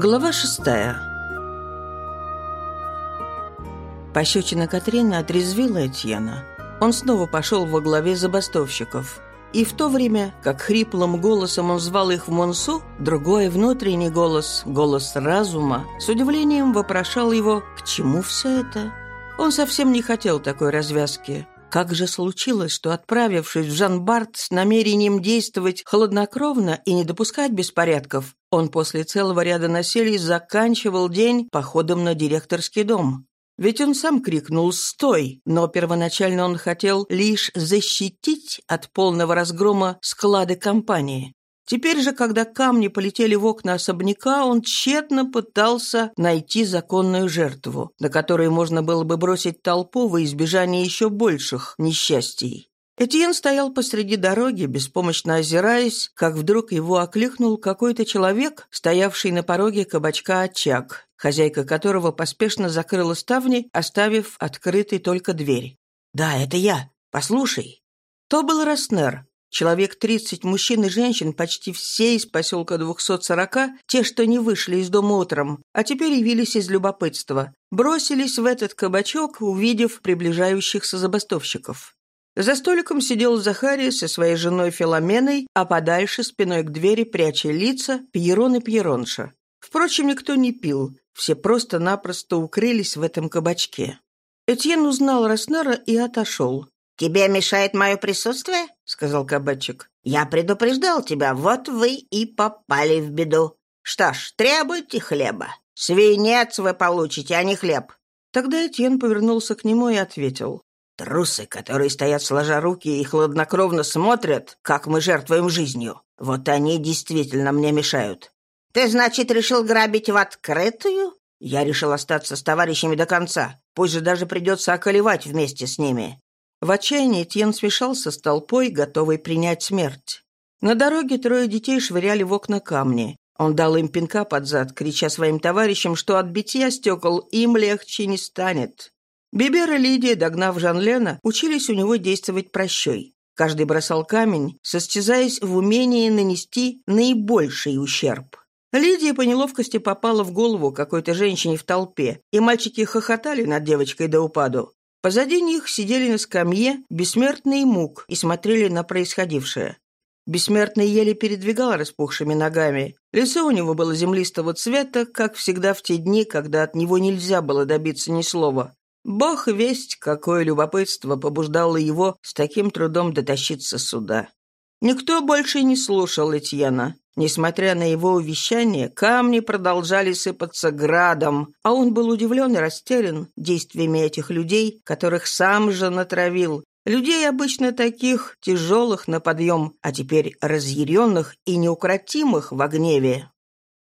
Глава шестая Пощечина Катрины отрезвила Этьена. Он снова пошел во главе забастовщиков. И в то время, как хриплым голосом он звал их в Монсу, другой внутренний голос, голос разума, с удивлением вопрошал его, к чему все это? Он совсем не хотел такой развязки. Как же случилось, что, отправившись в Жан-Барт с намерением действовать хладнокровно и не допускать беспорядков, он после целого ряда населий заканчивал день походом на директорский дом? Ведь он сам крикнул «Стой!», но первоначально он хотел лишь защитить от полного разгрома склады компании. Теперь же, когда камни полетели в окна особняка, он тщетно пытался найти законную жертву, на которой можно было бы бросить толпу во избежание еще больших несчастий. Этьен стоял посреди дороги, беспомощно озираясь, как вдруг его окликнул какой-то человек, стоявший на пороге кабачка «Очаг», хозяйка которого поспешно закрыла ставни, оставив открытой только дверь. «Да, это я. Послушай». То был Роснер, Человек 30 мужчин и женщин, почти все из поселка 240, те, что не вышли из дома утром, а теперь явились из любопытства, бросились в этот кабачок, увидев приближающихся забастовщиков. За столиком сидел Захария со своей женой Филоменой, а подальше, спиной к двери, пряча лица, Пьерон и Пьеронша. Впрочем, никто не пил, все просто-напросто укрылись в этом кабачке. Этьен узнал Роснера и отошел. «Тебе мешает мое присутствие?» — сказал кабачик. «Я предупреждал тебя, вот вы и попали в беду. Что ж, требуйте хлеба. Свинец вы получите, а не хлеб». Тогда Этьен повернулся к нему и ответил. «Трусы, которые стоят сложа руки и хладнокровно смотрят, как мы жертвуем жизнью, вот они действительно мне мешают. Ты, значит, решил грабить в открытую?» Я решил остаться с товарищами до конца. Пусть же даже придется околевать вместе с ними. В отчаянии Тьен смешался с толпой, готовой принять смерть. На дороге трое детей швыряли в окна камни. Он дал им пинка под зад, крича своим товарищам, что от битья стекол им легче не станет. Бибер и Лидия, догнав Жан-Лена, учились у него действовать прощой. Каждый бросал камень, состязаясь в умении нанести наибольший ущерб. Лидия по неловкости попала в голову какой-то женщине в толпе, и мальчики хохотали над девочкой до упаду. Позади них сидели на скамье бессмертный мук и смотрели на происходившее. Бессмертный еле передвигал распухшими ногами. Лицо у него было землистого цвета, как всегда в те дни, когда от него нельзя было добиться ни слова. Бог весть, какое любопытство побуждало его с таким трудом дотащиться сюда. Никто больше не слушал Этьена. Несмотря на его увещание, камни продолжали сыпаться градом, а он был удивлен и растерян действиями этих людей, которых сам же натравил. Людей обычно таких, тяжелых на подъем, а теперь разъяренных и неукротимых в гневе.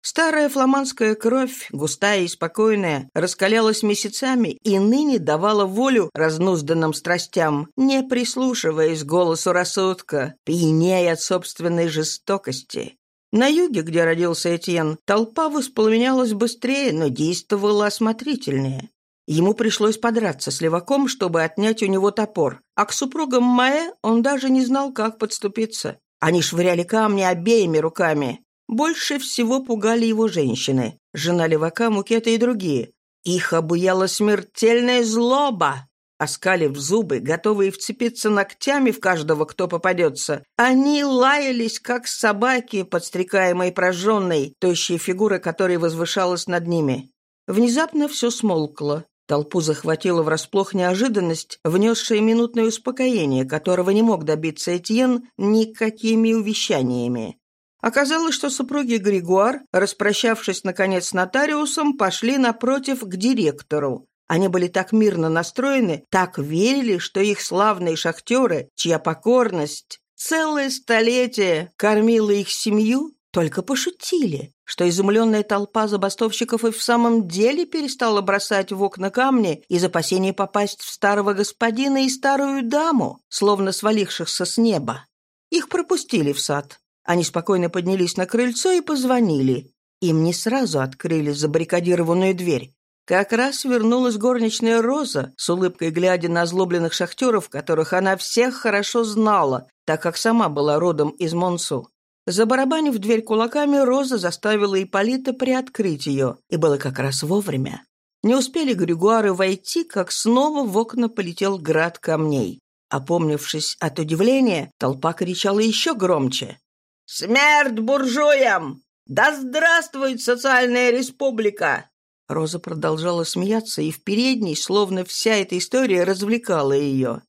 Старая фламандская кровь, густая и спокойная, раскалялась месяцами и ныне давала волю разнузданным страстям, не прислушиваясь голосу рассудка, пьянея от собственной жестокости. На юге, где родился Этьен, толпа воспламенялась быстрее, но действовала осмотрительнее. Ему пришлось подраться с леваком, чтобы отнять у него топор, а к супругам Маэ он даже не знал, как подступиться. Они швыряли камни обеими руками. Больше всего пугали его женщины, жена левака, Мукета и другие. Их обуяла смертельная злоба. Оскалив зубы, готовые вцепиться ногтями в каждого, кто попадется, они лаялись, как собаки, подстрекаемые прожженной, тощей фигурой которой возвышалась над ними. Внезапно все смолкло. Толпу захватила врасплох неожиданность, внесшая минутное успокоение, которого не мог добиться Этьен никакими увещаниями. Оказалось, что супруги Григуар, распрощавшись, наконец, с нотариусом, пошли напротив к директору. Они были так мирно настроены, так верили, что их славные шахтеры, чья покорность целое столетие кормила их семью, только пошутили, что изумленная толпа забастовщиков и в самом деле перестала бросать в окна камни из опасения попасть в старого господина и старую даму, словно свалившихся с неба. Их пропустили в сад. Они спокойно поднялись на крыльцо и позвонили. Им не сразу открыли забаррикадированную дверь. Как раз вернулась горничная Роза, с улыбкой глядя на озлобленных шахтеров, которых она всех хорошо знала, так как сама была родом из Монсу. Забарабанив дверь кулаками, Роза заставила Ипполита приоткрыть ее, и было как раз вовремя. Не успели Григуары войти, как снова в окна полетел град камней. Опомнившись от удивления, толпа кричала еще громче. «Смерть буржуям! Да здравствует социальная республика!» Роза продолжала смеяться, и в передней, словно вся эта история развлекала ее.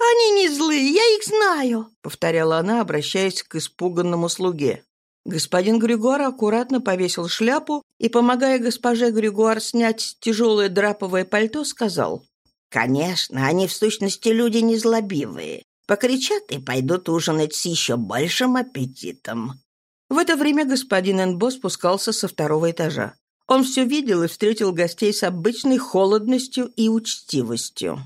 «Они не злые, я их знаю», — повторяла она, обращаясь к испуганному слуге. Господин Григуар аккуратно повесил шляпу и, помогая госпоже Григуар снять тяжелое драповое пальто, сказал. «Конечно, они в сущности люди незлобивые. Покричат и пойдут ужинать с еще большим аппетитом». В это время господин Энбо спускался со второго этажа. Он все видел и встретил гостей с обычной холодностью и учтивостью.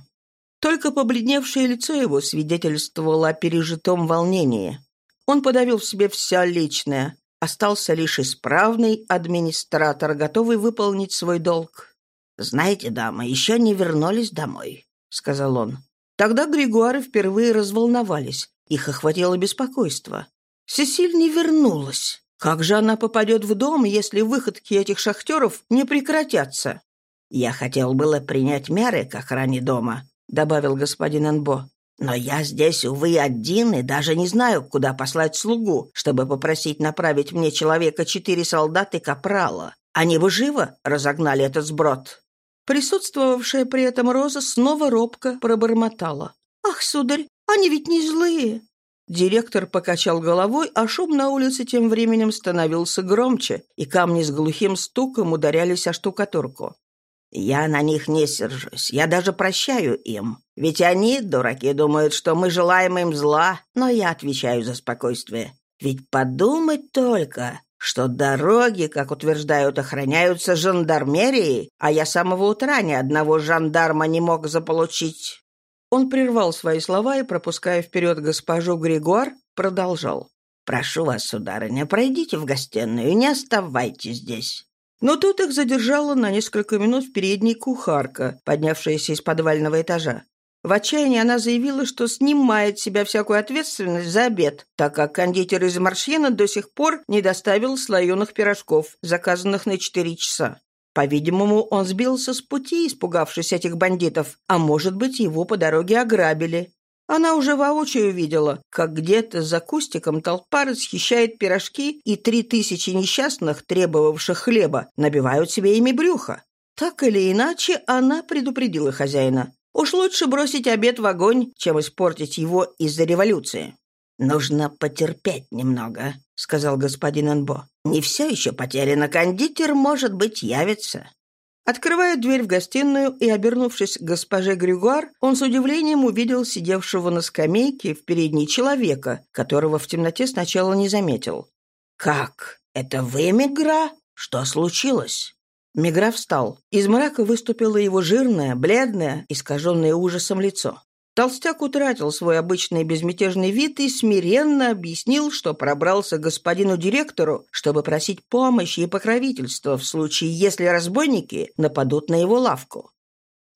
Только побледневшее лицо его свидетельствовало о пережитом волнении. Он подавил в себе все личное. Остался лишь исправный администратор, готовый выполнить свой долг. «Знаете, дамы, еще не вернулись домой», — сказал он. Тогда Григуары впервые разволновались. Их охватило беспокойство. Сесиль не вернулась. Как же она попадет в дом, если выходки этих шахтеров не прекратятся? Я хотел было принять меры к охране дома, добавил господин Анбо. «Но я здесь, увы, один и даже не знаю, куда послать слугу, чтобы попросить направить мне человека четыре солдата и капрала. Они бы живо разогнали этот сброд». Присутствовавшая при этом Роза снова робко пробормотала. «Ах, сударь, они ведь не злые!» Директор покачал головой, а шум на улице тем временем становился громче, и камни с глухим стуком ударялись о штукатурку. Я на них не сержусь, я даже прощаю им. Ведь они, дураки, думают, что мы желаем им зла, но я отвечаю за спокойствие. Ведь подумать только, что дороги, как утверждают, охраняются жандармерией, а я с самого утра ни одного жандарма не мог заполучить». Он прервал свои слова и, пропуская вперед госпожу Григуар, продолжал. «Прошу вас, сударыня, пройдите в гостиную, не оставайтесь здесь. Но тут их задержала на несколько минут в передней кухарка, поднявшаяся из подвального этажа. В отчаянии она заявила, что снимает с себя всякую ответственность за обед, так как кондитер из Маршьена до сих пор не доставил слоеных пирожков, заказанных на четыре часа. По-видимому, он сбился с пути, испугавшись этих бандитов, а может быть, его по дороге ограбили. Она уже воочию видела, как где-то за кустиком толпа расхищает пирожки, и три тысячи несчастных, требовавших хлеба, набивают себе ими брюхо. Так или иначе, она предупредила хозяина. Уж лучше бросить обед в огонь, чем испортить его из-за революции. «Нужно потерпеть немного», — сказал господин Энбо. «Не все еще потеряно. Кондитер, может быть, явится». Открывая дверь в гостиную и обернувшись к госпоже Грюгуар, он с удивлением увидел сидевшего на скамейке в передней человека, которого в темноте сначала не заметил. «Как? Это вы, Мегра? Что случилось?» Мегра встал. Из мрака выступило его жирное, бледное, искаженное ужасом лицо. Толстяк утратил свой обычный безмятежный вид и смиренно объяснил, что пробрался к господину директору, чтобы просить помощи и покровительства в случае, если разбойники нападут на его лавку.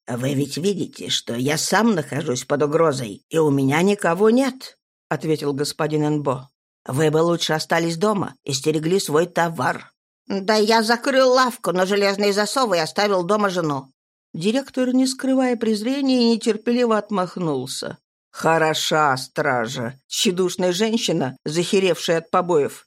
«Вы ведь видите, что я сам нахожусь под угрозой, и у меня никого нет», — ответил господин Энбо. «Вы бы лучше остались дома и стерегли свой товар». «Да я закрыл лавку на железные засовы и оставил дома жену. Директор, не скрывая презрения, нетерпеливо отмахнулся. «Хороша стража, тщедушная женщина, захеревшая от побоев».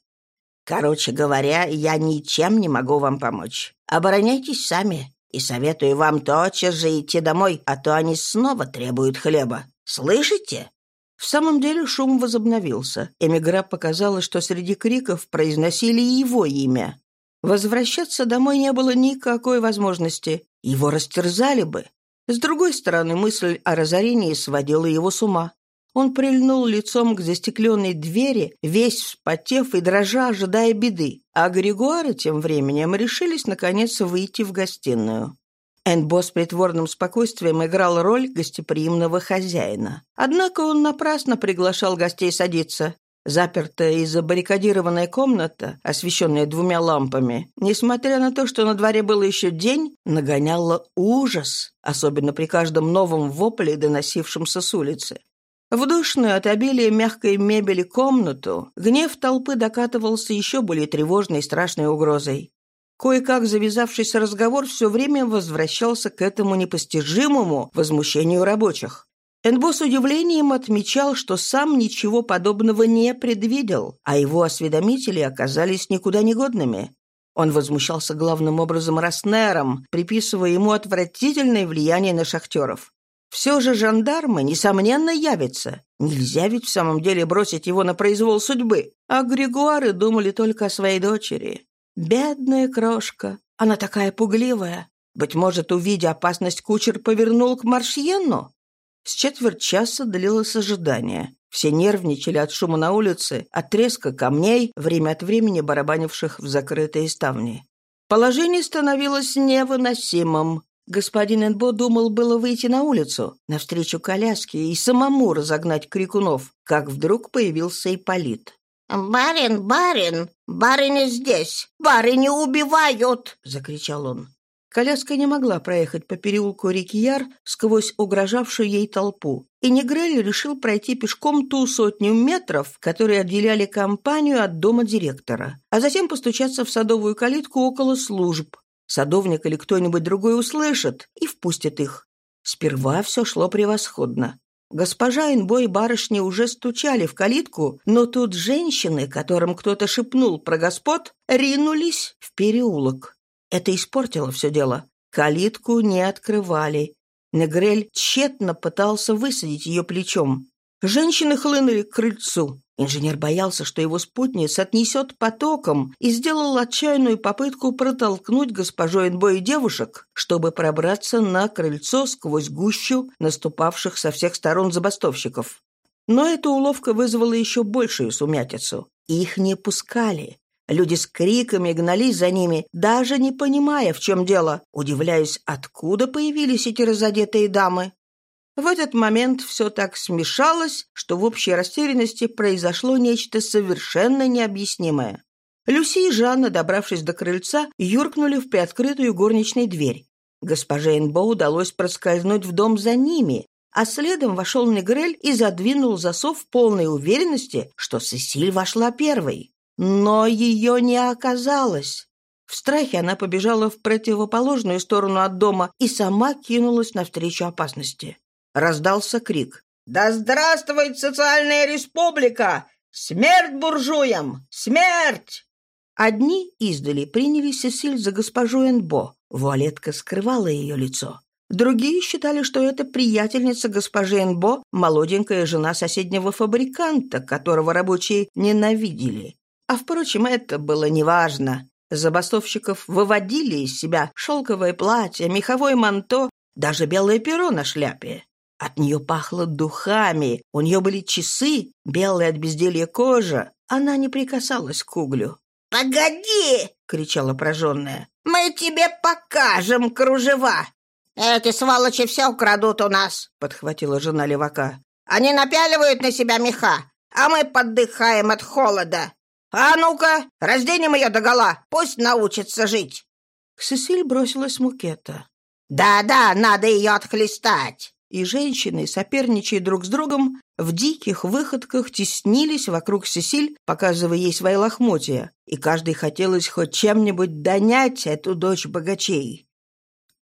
«Короче говоря, я ничем не могу вам помочь. Обороняйтесь сами. И советую вам тотчас же идти домой, а то они снова требуют хлеба. Слышите?» В самом деле шум возобновился. Эмигра показала, что среди криков произносили его имя. Возвращаться домой не было никакой возможности. Его растерзали бы. С другой стороны, мысль о разорении сводила его с ума. Он прильнул лицом к застекленной двери, весь вспотев и дрожа, ожидая беды. А Григуары тем временем решились, наконец, выйти в гостиную. Энбо с притворным спокойствием играл роль гостеприимного хозяина. Однако он напрасно приглашал гостей садиться. Запертая и забаррикадированная комната, освещенная двумя лампами, несмотря на то, что на дворе был еще день, нагоняла ужас, особенно при каждом новом вопле, доносившемся с улицы. В душную от обилия мягкой мебели комнату гнев толпы докатывался еще более тревожной и страшной угрозой. Кое-как завязавшийся разговор все время возвращался к этому непостижимому возмущению рабочих. Энбо с удивлением отмечал, что сам ничего подобного не предвидел, а его осведомители оказались никуда не годными. Он возмущался главным образом Роснером, приписывая ему отвратительное влияние на шахтеров. Все же жандармы, несомненно, явятся. Нельзя ведь в самом деле бросить его на произвол судьбы. А Григуары думали только о своей дочери. Бедная крошка. Она такая пугливая. Быть может, увидя опасность, кучер повернул к Маршьенну? С четверть часа длилось ожидание. Все нервничали от шума на улице, от треска камней, время от времени барабанивших в закрытые ставни. Положение становилось невыносимым. Господин Энбо думал было выйти на улицу, навстречу коляске и самому разогнать крикунов, как вдруг появился Ипполит. «Барин, барин, барыня здесь! Барыни убивают!» — закричал он. Коляска не могла проехать по переулку Рикияр сквозь угрожавшую ей толпу, и Негрель решил пройти пешком ту сотню метров, которые отделяли компанию от дома директора, а затем постучаться в садовую калитку около служб, Садовник или кто-нибудь другой услышит и впустит их. Сперва все шло превосходно. Госпожа Инбой и барышни уже стучали в калитку, но тут женщины, которым кто-то шепнул про господ, ринулись в переулок. Это испортило все дело. Калитку не открывали. Негрель тщетно пытался высадить ее плечом. Женщины хлынули к крыльцу. Инженер боялся, что его спутница отнесет потоком, и сделал отчаянную попытку протолкнуть госпожу Энбо и девушек, чтобы пробраться на крыльцо сквозь гущу наступавших со всех сторон забастовщиков. Но эта уловка вызвала еще большую сумятицу. Их не пускали. Люди с криками гнались за ними, даже не понимая, в чем дело, удивляясь, откуда появились эти разодетые дамы. В этот момент все так смешалось, что в общей растерянности произошло нечто совершенно необъяснимое. Люси и Жанна, добравшись до крыльца, юркнули в приоткрытую горничную дверь. Госпоже Энбо удалось проскользнуть в дом за ними, а следом вошел Негрель и задвинул засов в полной уверенности, что Сесиль вошла первой. Но ее не оказалось. В страхе она побежала в противоположную сторону от дома и сама кинулась навстречу опасности. Раздался крик. «Да здравствует социальная республика! Смерть буржуям! Смерть!» Одни издали приняли Сесиль за госпожу Энбо. Вуалетка скрывала ее лицо. Другие считали, что это приятельница госпожи Энбо, молоденькая жена соседнего фабриканта, которого рабочие ненавидели. А, впрочем, это было неважно. Забастовщиков выводили из себя шелковое платье, меховое манто, даже белое перо на шляпе. От нее пахло духами, у нее были часы, белая от безделья кожа. Она не прикасалась к углю. «Погоди!» — кричала прожженная. «Мы тебе покажем кружева!» «Эти сволочи все украдут у нас!» — подхватила жена левака. «Они напяливают на себя меха, а мы поддыхаем от холода. А ну-ка, разденем ее догола, пусть научится жить!» К Сесиль бросилась Мукета. «Да-да, надо ее отхлестать!» и женщины, соперничая друг с другом, в диких выходках теснились вокруг Сесиль, показывая ей свои лохмотья, и каждый хотелось хоть чем-нибудь донять эту дочь богачей.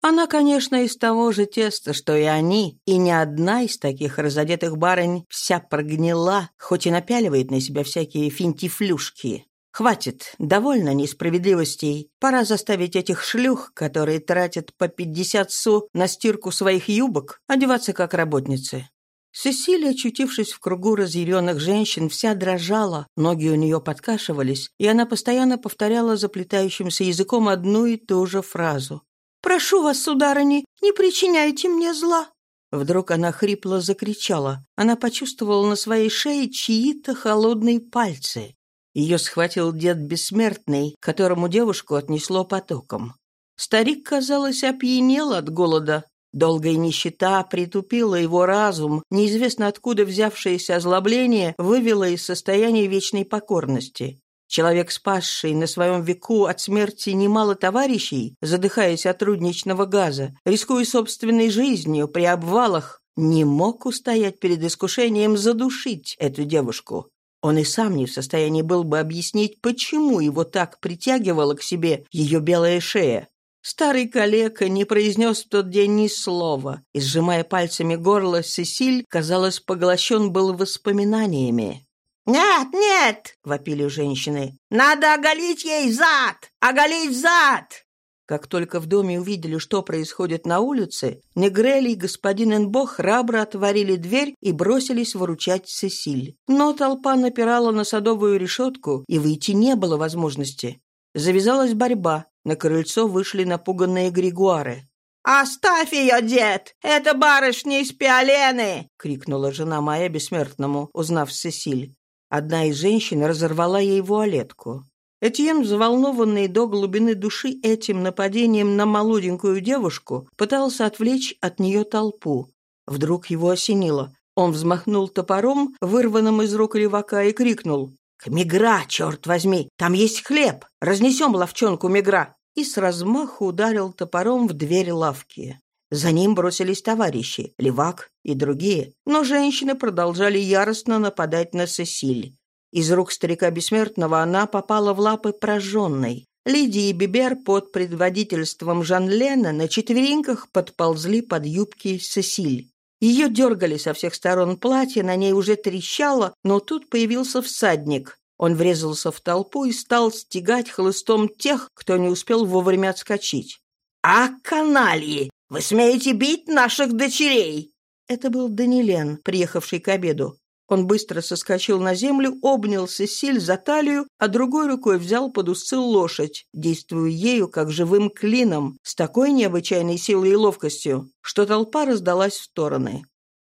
Она, конечно, из того же теста, что и они, и ни одна из таких разодетых барынь вся прогнила, хоть и напяливает на себя всякие финтифлюшки. Хватит, довольно несправедливостей. Пора заставить этих шлюх, которые тратят по 50 су на стирку своих юбок, одеваться как работницы. Сесилия, очутившись в кругу разъяренных женщин, вся дрожала, ноги у нее подкашивались, и она постоянно повторяла заплетающимся языком одну и ту же фразу. «Прошу вас, сударыни, не причиняйте мне зла». Вдруг она хрипло закричала. Она почувствовала на своей шее чьи-то холодные пальцы. Ее схватил дед бессмертный, которому девушку отнесло потоком. Старик, казалось, опьянел от голода. Долгая нищета притупила его разум, неизвестно откуда взявшееся озлобление вывело из состояния вечной покорности. Человек, спасший на своем веку от смерти немало товарищей, задыхаясь от рудничного газа, рискуя собственной жизнью при обвалах, не мог устоять перед искушением задушить эту девушку. Он и сам не в состоянии был бы объяснить, почему его так притягивала к себе ее белая шея. Старый калека не произнес в тот день ни слова, и, сжимая пальцами горло, Сесиль, казалось, поглощен был воспоминаниями. «Нет, нет!» — вопили женщины. «Надо оголить ей зад! Оголить зад!» Как только в доме увидели, что происходит на улице, Негрели и господин Энбо храбро отворили дверь и бросились выручать Сесиль. Но толпа напирала на садовую решетку, и выйти не было возможности. Завязалась борьба. На крыльцо вышли напуганные григуары. «Оставь ее, дед! Это барышня из Пиолены!» — крикнула жена моя бессмертному, узнав Сесиль. Одна из женщин разорвала ей вуалетку. Этьен, взволнованный до глубины души этим нападением на молоденькую девушку, пытался отвлечь от нее толпу. Вдруг его осенило. Он взмахнул топором, вырванным из рук левака, и крикнул. «К Мигра, черт возьми! Там есть хлеб! Разнесем ловчонку Мигра!» И с размаху ударил топором в дверь лавки. За ним бросились товарищи, левак и другие, но женщины продолжали яростно нападать на Сесиль. Из рук старика Бессмертного она попала в лапы прожженной. Лидия и Бибер под предводительством Жан-Лена на четвереньках подползли под юбки Сесиль. Ее дергали со всех сторон платье, на ней уже трещало, но тут появился всадник. Он врезался в толпу и стал стегать хлыстом тех, кто не успел вовремя отскочить. «А, канальи! Вы смеете бить наших дочерей?» Это был Данилен, приехавший к обеду. Он быстро соскочил на землю, обнял Сесиль за талию, а другой рукой взял под усы лошадь, действуя ею как живым клином, с такой необычайной силой и ловкостью, что толпа раздалась в стороны.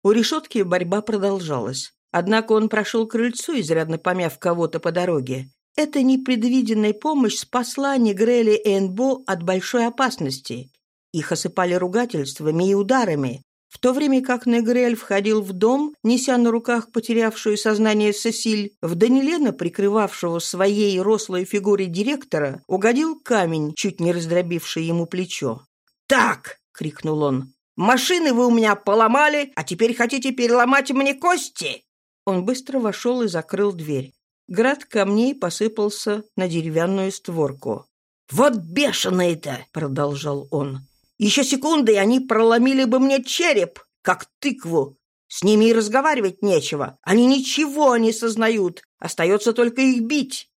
У решетки борьба продолжалась. Однако он прошел к крыльцу, изрядно помяв кого-то по дороге. Эта непредвиденная помощь спасла Негрели и Энбо от большой опасности. Их осыпали ругательствами и ударами, в то время как Негрель входил в дом, неся на руках потерявшую сознание Сесиль, в Данилена, прикрывавшего своей рослой фигуре директора, угодил камень, чуть не раздробивший ему плечо. «Так!» — крикнул он. «Машины вы у меня поломали, а теперь хотите переломать мне кости?» Он быстро вошел и закрыл дверь. Град камней посыпался на деревянную створку. «Вот бешеные-то!» — продолжал он. Еще секунды, и они проломили бы мне череп, как тыкву. С ними и разговаривать нечего. Они ничего не сознают. Остается только их бить.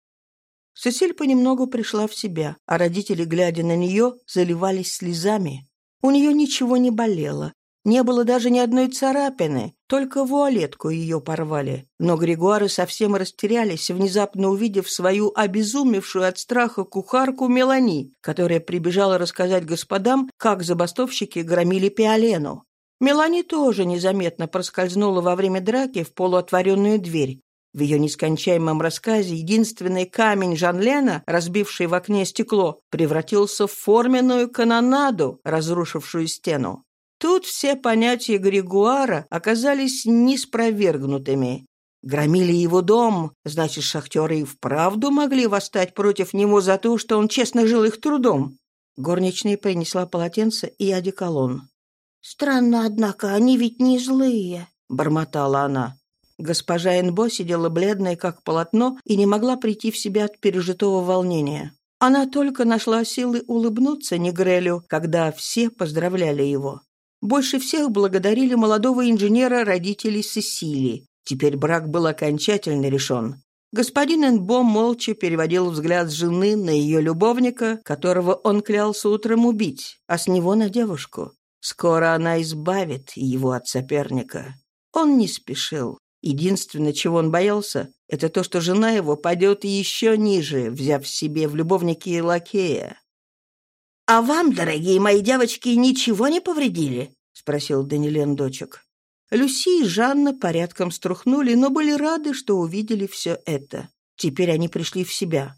Сесиль понемногу пришла в себя, а родители, глядя на нее, заливались слезами. У нее ничего не болело, не было даже ни одной царапины, только вуалетку ее порвали. Но Григуары совсем растерялись, внезапно увидев свою обезумевшую от страха кухарку Мелани, которая прибежала рассказать господам, как забастовщики громили Пиолену. Мелани тоже незаметно проскользнула во время драки в полуотворенную дверь. В ее нескончаемом рассказе единственный камень Жанлена, разбивший в окне стекло, превратился в форменную канонаду, разрушившую стену. Тут все понятия Григуара оказались неспровергнутыми. Громили его дом, значит, шахтеры и вправду могли восстать против него за то, что он честно жил их трудом. Горничная принесла полотенце и одеколон. «Странно, однако, они ведь не злые», — бормотала она. Госпожа Энбо сидела бледная, как полотно, и не могла прийти в себя от пережитого волнения. Она только нашла силы улыбнуться Негрелю, когда все поздравляли его. Больше всех благодарили молодого инженера родителей Сесили. Теперь брак был окончательно решен. Господин Энбо молча переводил взгляд жены на ее любовника, которого он клялся утром убить, а с него на девушку. Скоро она избавит его от соперника. Он не спешил. Единственное, чего он боялся, это то, что жена его падет еще ниже, взяв себе в любовники лакея. «А вам, дорогие мои девочки, ничего не повредили?» — спросил Данилен дочек. Люси и Жанна порядком струхнули, но были рады, что увидели все это. Теперь они пришли в себя.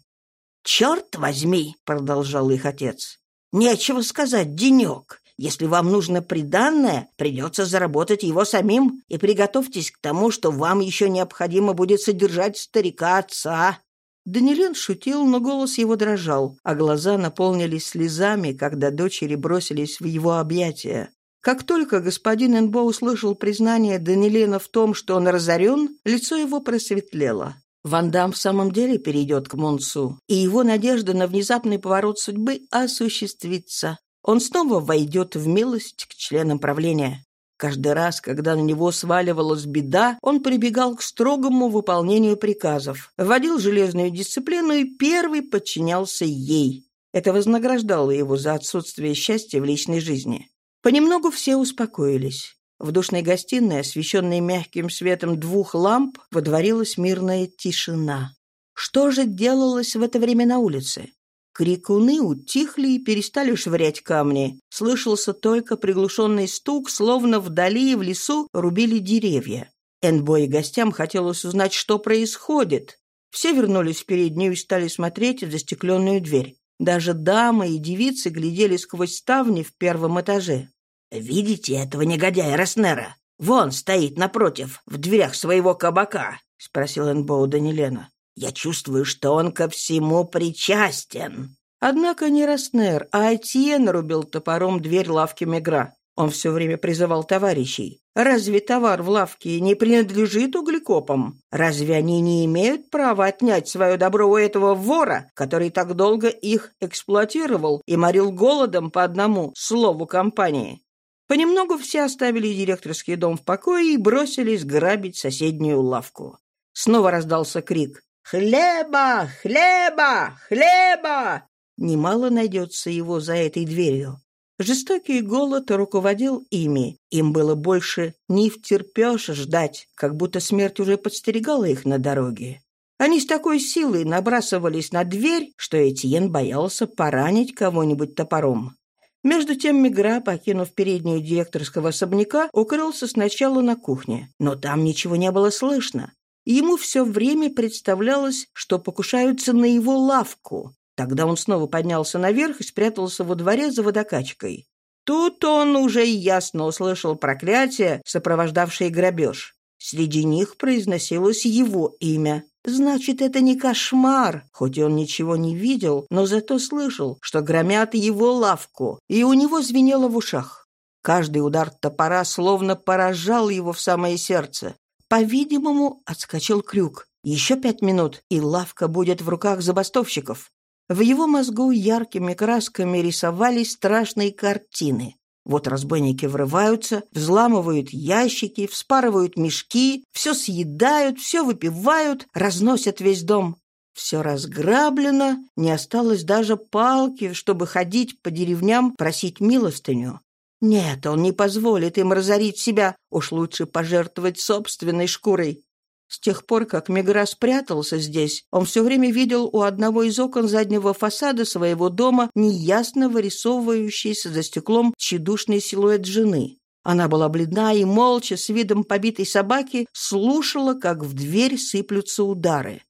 «Черт возьми!» — продолжал их отец. «Нечего сказать, денек. Если вам нужно приданное, придется заработать его самим, и приготовьтесь к тому, что вам еще необходимо будет содержать старика отца. Данилен шутил, но голос его дрожал, а глаза наполнились слезами, когда дочери бросились в его объятия. Как только господин Энбо услышал признание Данилена в том, что он разорен, лицо его просветлело. Ван Дам в самом деле перейдет к Монсу, и его надежда на внезапный поворот судьбы осуществится. Он снова войдет в милость к членам правления. Каждый раз, когда на него сваливалась беда, он прибегал к строгому выполнению приказов, вводил железную дисциплину и первый подчинялся ей. Это вознаграждало его за отсутствие счастья в личной жизни. Понемногу все успокоились. В душной гостиной, освещенной мягким светом двух ламп, водворилась мирная тишина. Что же делалось в это время на улице? Крикуны утихли и перестали швырять камни. Слышался только приглушенный стук, словно вдали в лесу рубили деревья. Энбо и гостям хотелось узнать, что происходит. Все вернулись в переднюю и стали смотреть в застекленную дверь. Даже дамы и девицы глядели сквозь ставни в первом этаже. «Видите этого негодяя Роснера? Вон стоит напротив, в дверях своего кабака», — спросил Энбоу Данилена. «Я чувствую, что он ко всему причастен». Однако не Роснер, а Этьен рубил топором дверь лавки Мегра. Он все время призывал товарищей. Разве товар в лавке не принадлежит углекопам? Разве они не имеют права отнять свое добро у этого вора, который так долго их эксплуатировал и морил голодом по одному слову компании? Понемногу все оставили директорский дом в покое и бросились грабить соседнюю лавку. Снова раздался крик «Хлеба! Хлеба! Хлеба!» Немало найдется его за этой дверью. Жестокий голод руководил ими. Им было больше не втерпешь ждать, как будто смерть уже подстерегала их на дороге. Они с такой силой набрасывались на дверь, что Этьен боялся поранить кого-нибудь топором. Между тем Мигра, покинув переднюю директорского особняка, укрылся сначала на кухне. Но там ничего не было слышно. Ему все время представлялось, что покушаются на его лавку. Тогда он снова поднялся наверх и спрятался во дворе за водокачкой. Тут он уже ясно услышал проклятие, сопровождавшее грабеж. Среди них произносилось его имя. Значит, это не кошмар, хоть он ничего не видел, но зато слышал, что громят его лавку, и у него звенело в ушах. Каждый удар топора словно поражал его в самое сердце. По-видимому, отскочил крюк. Еще пять минут, и лавка будет в руках забастовщиков. В его мозгу яркими красками рисовались страшные картины. Вот разбойники врываются, взламывают ящики, вспарывают мешки, все съедают, все выпивают, разносят весь дом. Все разграблено, не осталось даже палки, чтобы ходить по деревням просить милостыню. Нет, он не позволит им разорить себя, уж лучше пожертвовать собственной шкурой. С тех пор, как Мегра спрятался здесь, он все время видел у одного из окон заднего фасада своего дома неясно вырисовывающийся за стеклом тщедушный силуэт жены. Она была бледна и молча, с видом побитой собаки, слушала, как в дверь сыплются удары.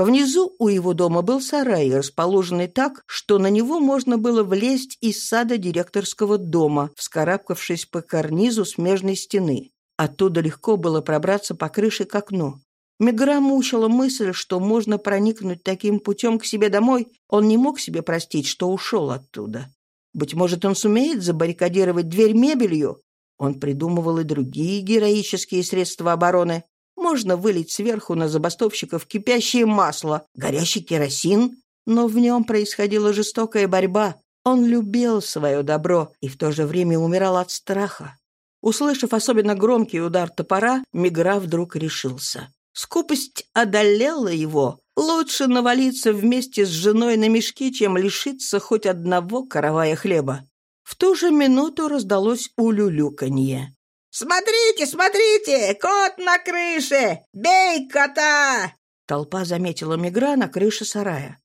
Внизу у его дома был сарай, расположенный так, что на него можно было влезть из сада директорского дома, вскарабкавшись по карнизу смежной стены. Оттуда легко было пробраться по крыше к окну. Мегра мучила мысль, что можно проникнуть таким путем к себе домой. Он не мог себе простить, что ушел оттуда. Быть может, он сумеет забаррикадировать дверь мебелью? Он придумывал и другие героические средства обороны. Можно вылить сверху на забастовщиков кипящее масло, горящий керосин. Но в нем происходила жестокая борьба. Он любил свое добро и в то же время умирал от страха. Услышав особенно громкий удар топора, Мигра вдруг решился. Скупость одолела его. Лучше навалиться вместе с женой на мешки, чем лишиться хоть одного каравая хлеба. В ту же минуту раздалось улюлюканье. «Смотрите, смотрите! Кот на крыше! Бей кота!» Толпа заметила мигра на крыше сарая.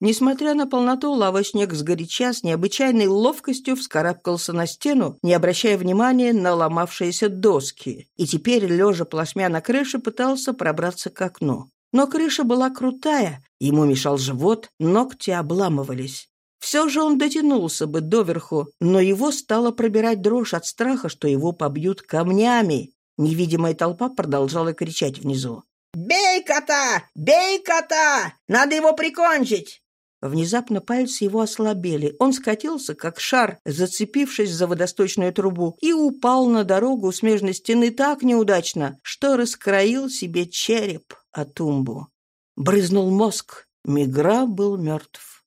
Несмотря на полноту, лавочник сгоряча с необычайной ловкостью вскарабкался на стену, не обращая внимания на ломавшиеся доски, и теперь, лежа плашмя на крыше, пытался пробраться к окну. Но крыша была крутая, ему мешал живот, ногти обламывались. Все же он дотянулся бы доверху, но его стало пробирать дрожь от страха, что его побьют камнями. Невидимая толпа продолжала кричать внизу. «Бей кота! Бей кота! Надо его прикончить!» Внезапно пальцы его ослабели. Он скатился, как шар, зацепившись за водосточную трубу, и упал на дорогу у смежной стены так неудачно, что раскроил себе череп о тумбу. Брызнул мозг. Мигра был мертв.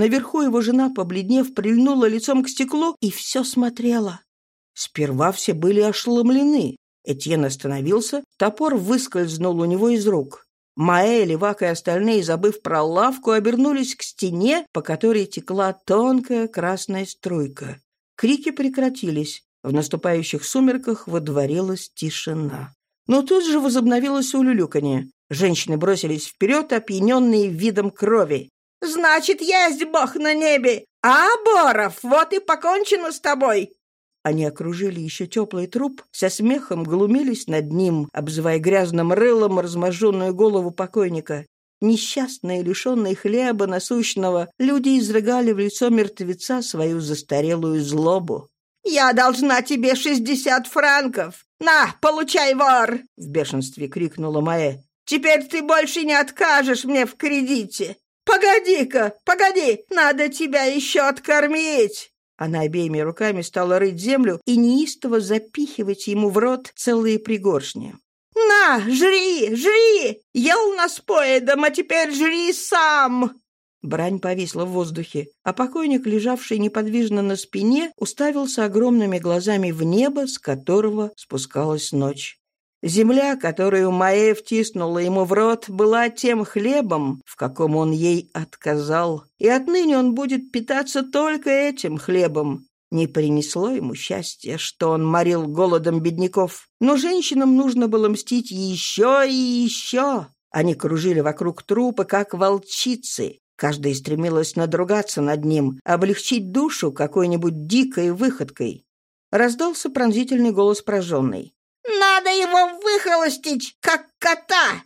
Наверху его жена, побледнев, прильнула лицом к стеклу и все смотрела. Сперва все были ошеломлены. Этьен остановился, топор выскользнул у него из рук. Маэ, Левак и остальные, забыв про лавку, обернулись к стене, по которой текла тонкая красная струйка. Крики прекратились. В наступающих сумерках водворилась тишина. Но тут же возобновилось улюлюканье. Женщины бросились вперед, опьяненные видом крови. «Значит, есть Бог на небе! А, Боров, вот и покончено с тобой! Они окружили еще теплый труп, со смехом глумились над ним, обзывая грязным рылом разможженную голову покойника. Несчастные, лишенные хлеба насущного, люди изрыгали в лицо мертвеца свою застарелую злобу. «Я должна тебе шестьдесят франков! На, получай, вор!» — в бешенстве крикнула Маэ. «Теперь ты больше не откажешь мне в кредите! Погоди-ка, погоди, надо тебя еще откормить!» Она обеими руками стала рыть землю и неистово запихивать ему в рот целые пригоршни. «На, жри, жри! Ел нас поедом, а теперь жри сам!» Брань повисла в воздухе, а покойник, лежавший неподвижно на спине, уставился огромными глазами в небо, с которого спускалась ночь. Земля, которую Маэ втиснула ему в рот, была тем хлебом, в каком он ей отказал, и отныне он будет питаться только этим хлебом. Не принесло ему счастья, что он морил голодом бедняков, но женщинам нужно было мстить еще и еще. Они кружили вокруг трупа, как волчицы. Каждая стремилась надругаться над ним, облегчить душу какой-нибудь дикой выходкой. Раздался пронзительный голос прожженный. Надо его выхолостить, как кота!»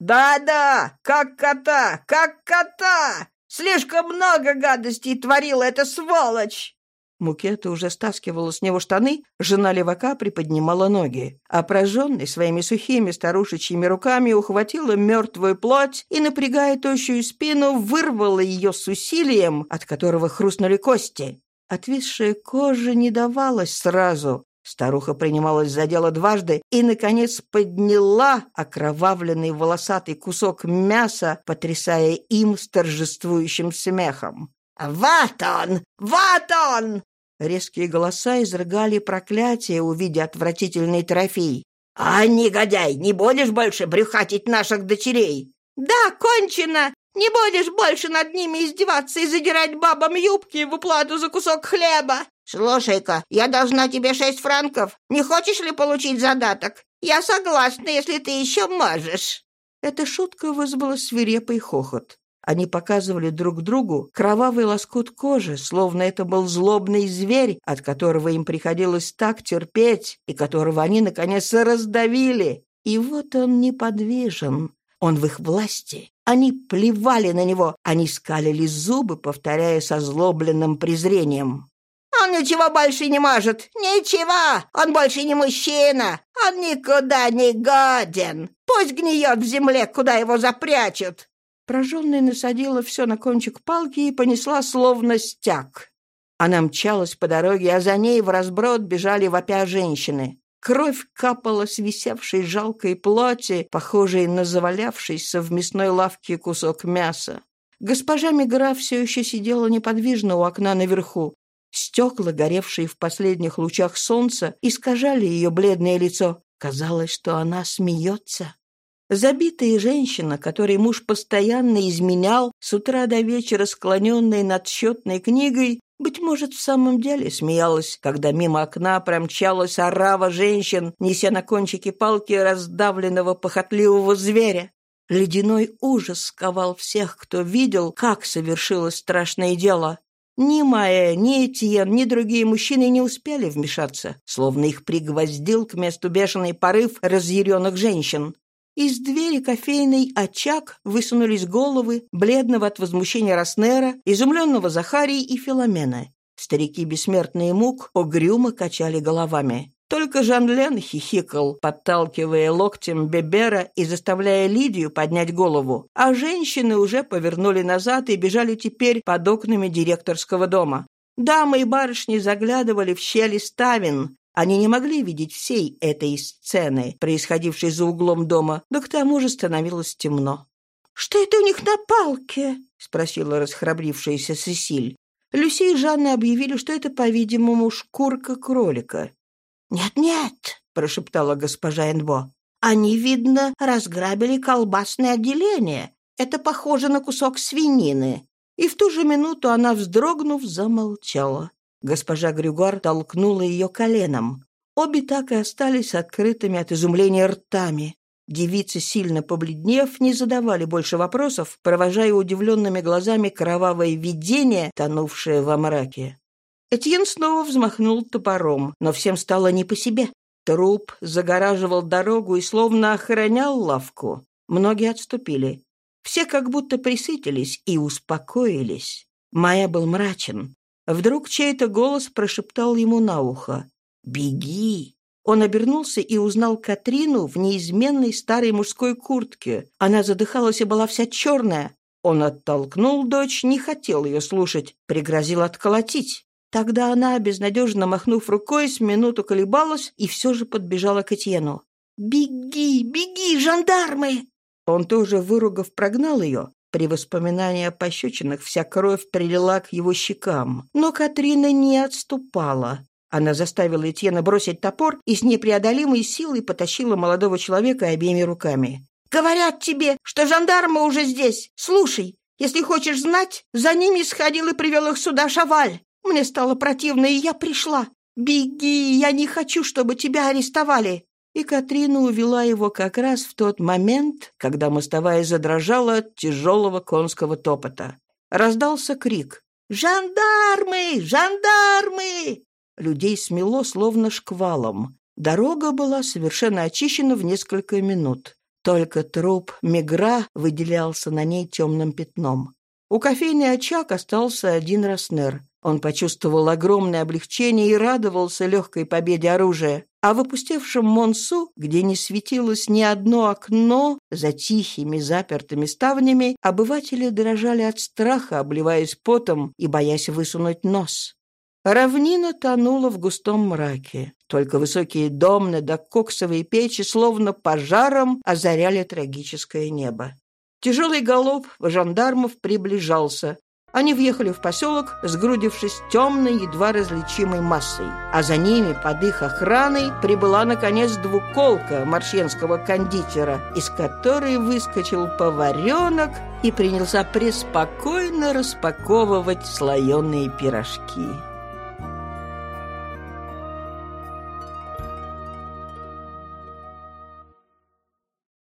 «Да-да, как кота, как кота! Слишком много гадостей творила эта сволочь!» Мукета уже стаскивала с него штаны, жена левака приподнимала ноги, а прожженный своими сухими старушечьими руками ухватила мертвую плоть и, напрягая тощую спину, вырвала ее с усилием, от которого хрустнули кости. Отвисшая кожа не давалась сразу, Старуха принималась за дело дважды и, наконец, подняла окровавленный волосатый кусок мяса, потрясая им с торжествующим смехом. «Вот он! Вот он!» Резкие голоса изрыгали проклятие, увидя отвратительный трофей. «А, негодяй, не будешь больше брюхатить наших дочерей?» «Да, кончено! Не будешь больше над ними издеваться и задирать бабам юбки в уплату за кусок хлеба!» «Слушай-ка, я должна тебе шесть франков. Не хочешь ли получить задаток? Я согласна, если ты еще можешь». Эта шутка вызвала свирепый хохот. Они показывали друг другу кровавый лоскут кожи, словно это был злобный зверь, от которого им приходилось так терпеть, и которого они, наконец, раздавили. И вот он неподвижен. Он в их власти. Они плевали на него, они скалили зубы, повторяя со злобленным презрением. Он ничего больше не может. Ничего. Он больше не мужчина. Он никуда не годен. Пусть гниет в земле, куда его запрячут. Прожженная насадила все на кончик палки и понесла словно стяг. Она мчалась по дороге, а за ней в разброд бежали вопя женщины. Кровь капала с висевшей жалкой плоти, похожей на завалявшийся в мясной лавке кусок мяса. Госпожа Мигра все еще сидела неподвижно у окна наверху. Стекла, горевшие в последних лучах солнца, искажали ее бледное лицо. Казалось, что она смеется. Забитая женщина, которой муж постоянно изменял, с утра до вечера склоненной над счетной книгой, быть может, в самом деле смеялась, когда мимо окна промчалась орава женщин, неся на кончике палки раздавленного похотливого зверя. Ледяной ужас сковал всех, кто видел, как совершилось страшное дело. Ни Майя, ни Этьен, ни другие мужчины не успели вмешаться, словно их пригвоздил к месту бешеный порыв разъяренных женщин. Из двери кофейной очаг высунулись головы бледного от возмущения Роснера, изумленного Захарии и Филомена. Старики бессмертные мук угрюмо качали головами. Только Жан-Лен хихикал, подталкивая локтем Бебера и заставляя Лидию поднять голову, а женщины уже повернули назад и бежали теперь под окнами директорского дома. Дамы и барышни заглядывали в щели ставен. Они не могли видеть всей этой сцены, происходившей за углом дома, да к тому же становилось темно. «Что это у них на палке?» — спросила расхрабрившаяся Сесиль. Люси и Жанна объявили, что это, по-видимому, шкурка кролика. «Нет-нет», — прошептала госпожа Энбо. «Они, видно, разграбили колбасное отделение. Это похоже на кусок свинины». И в ту же минуту она, вздрогнув, замолчала. Госпожа Грюгар толкнула ее коленом. Обе так и остались открытыми от изумления ртами. Девицы, сильно побледнев, не задавали больше вопросов, провожая удивленными глазами кровавое видение, тонувшее во мраке. Этьен снова взмахнул топором, но всем стало не по себе. Труп загораживал дорогу и словно охранял лавку. Многие отступили. Все как будто присытились и успокоились. Майя был мрачен. Вдруг чей-то голос прошептал ему на ухо. «Беги!» Он обернулся и узнал Катрину в неизменной старой мужской куртке. Она задыхалась и была вся черная. Он оттолкнул дочь, не хотел ее слушать, пригрозил отколотить. Тогда она, безнадежно махнув рукой, с минуту колебалась и все же подбежала к Этьену. «Беги, беги, жандармы!» Он тоже, выругав, прогнал ее. При воспоминании о пощечинах вся кровь прилила к его щекам. Но Катрина не отступала. Она заставила Этьена бросить топор и с непреодолимой силой потащила молодого человека обеими руками. «Говорят тебе, что жандармы уже здесь. Слушай, если хочешь знать, за ними сходил и привел их сюда Шаваль. Мне стало противно, и я пришла. Беги, я не хочу, чтобы тебя арестовали». И Катрина увела его как раз в тот момент, когда мостовая задрожала от тяжелого конского топота. Раздался крик. «Жандармы! Жандармы!» Людей смело, словно шквалом. Дорога была совершенно очищена в несколько минут. Только труп Мигра выделялся на ней темным пятном. У кофейный очаг остался один Роснер. Он почувствовал огромное облегчение и радовался легкой победе оружия. А в опустевшем Монсу, где не светилось ни одно окно, за тихими запертыми ставнями, обыватели дрожали от страха, обливаясь потом и боясь высунуть нос. Равнина тонула в густом мраке. Только высокие домны да коксовые печи словно пожаром озаряли трагическое небо. Тяжелый голубь жандармов приближался. Они въехали в поселок, сгрудившись темной, едва различимой массой. А за ними, под их охраной, прибыла, наконец, двуколка маршенского кондитера, из которой выскочил поваренок и принялся преспокойно распаковывать слоеные пирожки.